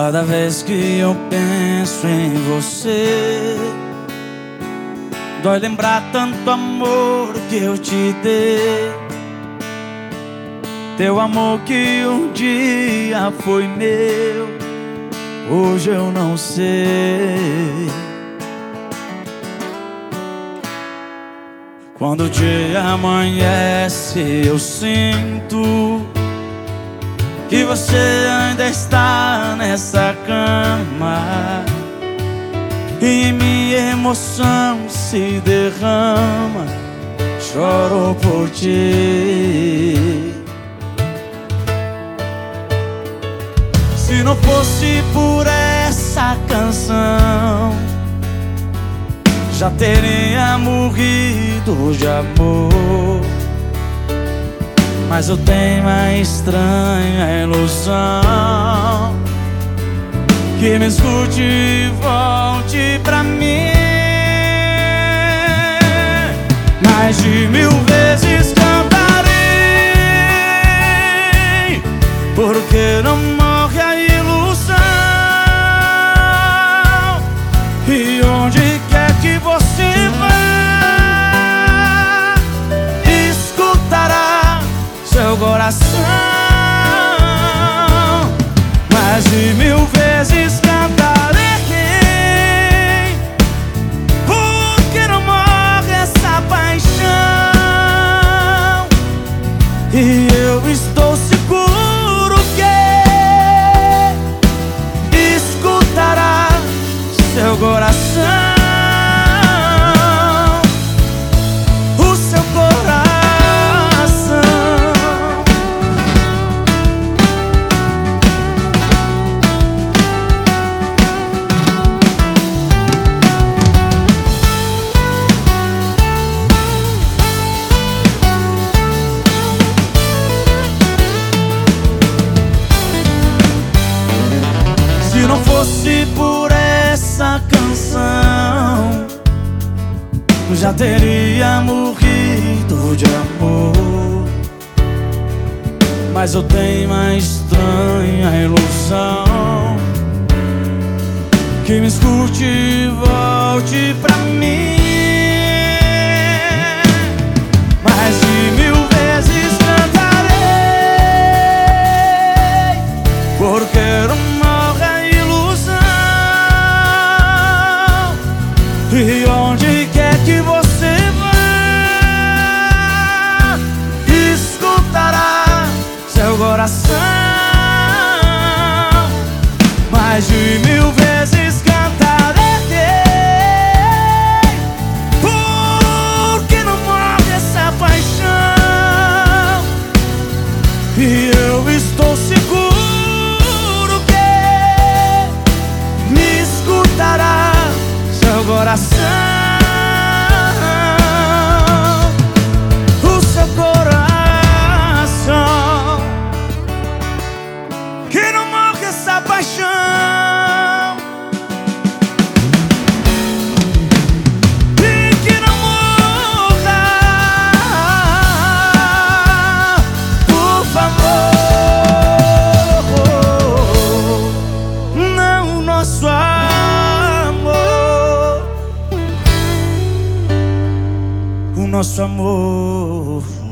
Cada vez que eu penso em você, dói lembrar tanto amor que eu te dei. Teu amor que um dia foi meu, hoje eu não sei. Quando o dia amanhece, eu sinto você ainda está nessa cama e minha emoção se derrama. Choro por ti. Se não fosse por essa canção, já teria morrido de amor. Mas eu tenho uma estranha ilusão. Que me escute e volte pra mim. Mais de mil vezes cantarei Porque não coração. Mais de mil vezes cantarei Porque não morre essa paixão. E eu estou seguro que Escutará seu coração fosse por essa canção, já teria morrido de amor. Mas eu tenho uma estranha ilusão que me escute e volte pra mim. Mais de mil vezes cantarei, porque não E eu estou seguro que me escutará seu coração. O seu coração. Que não morre essa paixão. Nosso amor.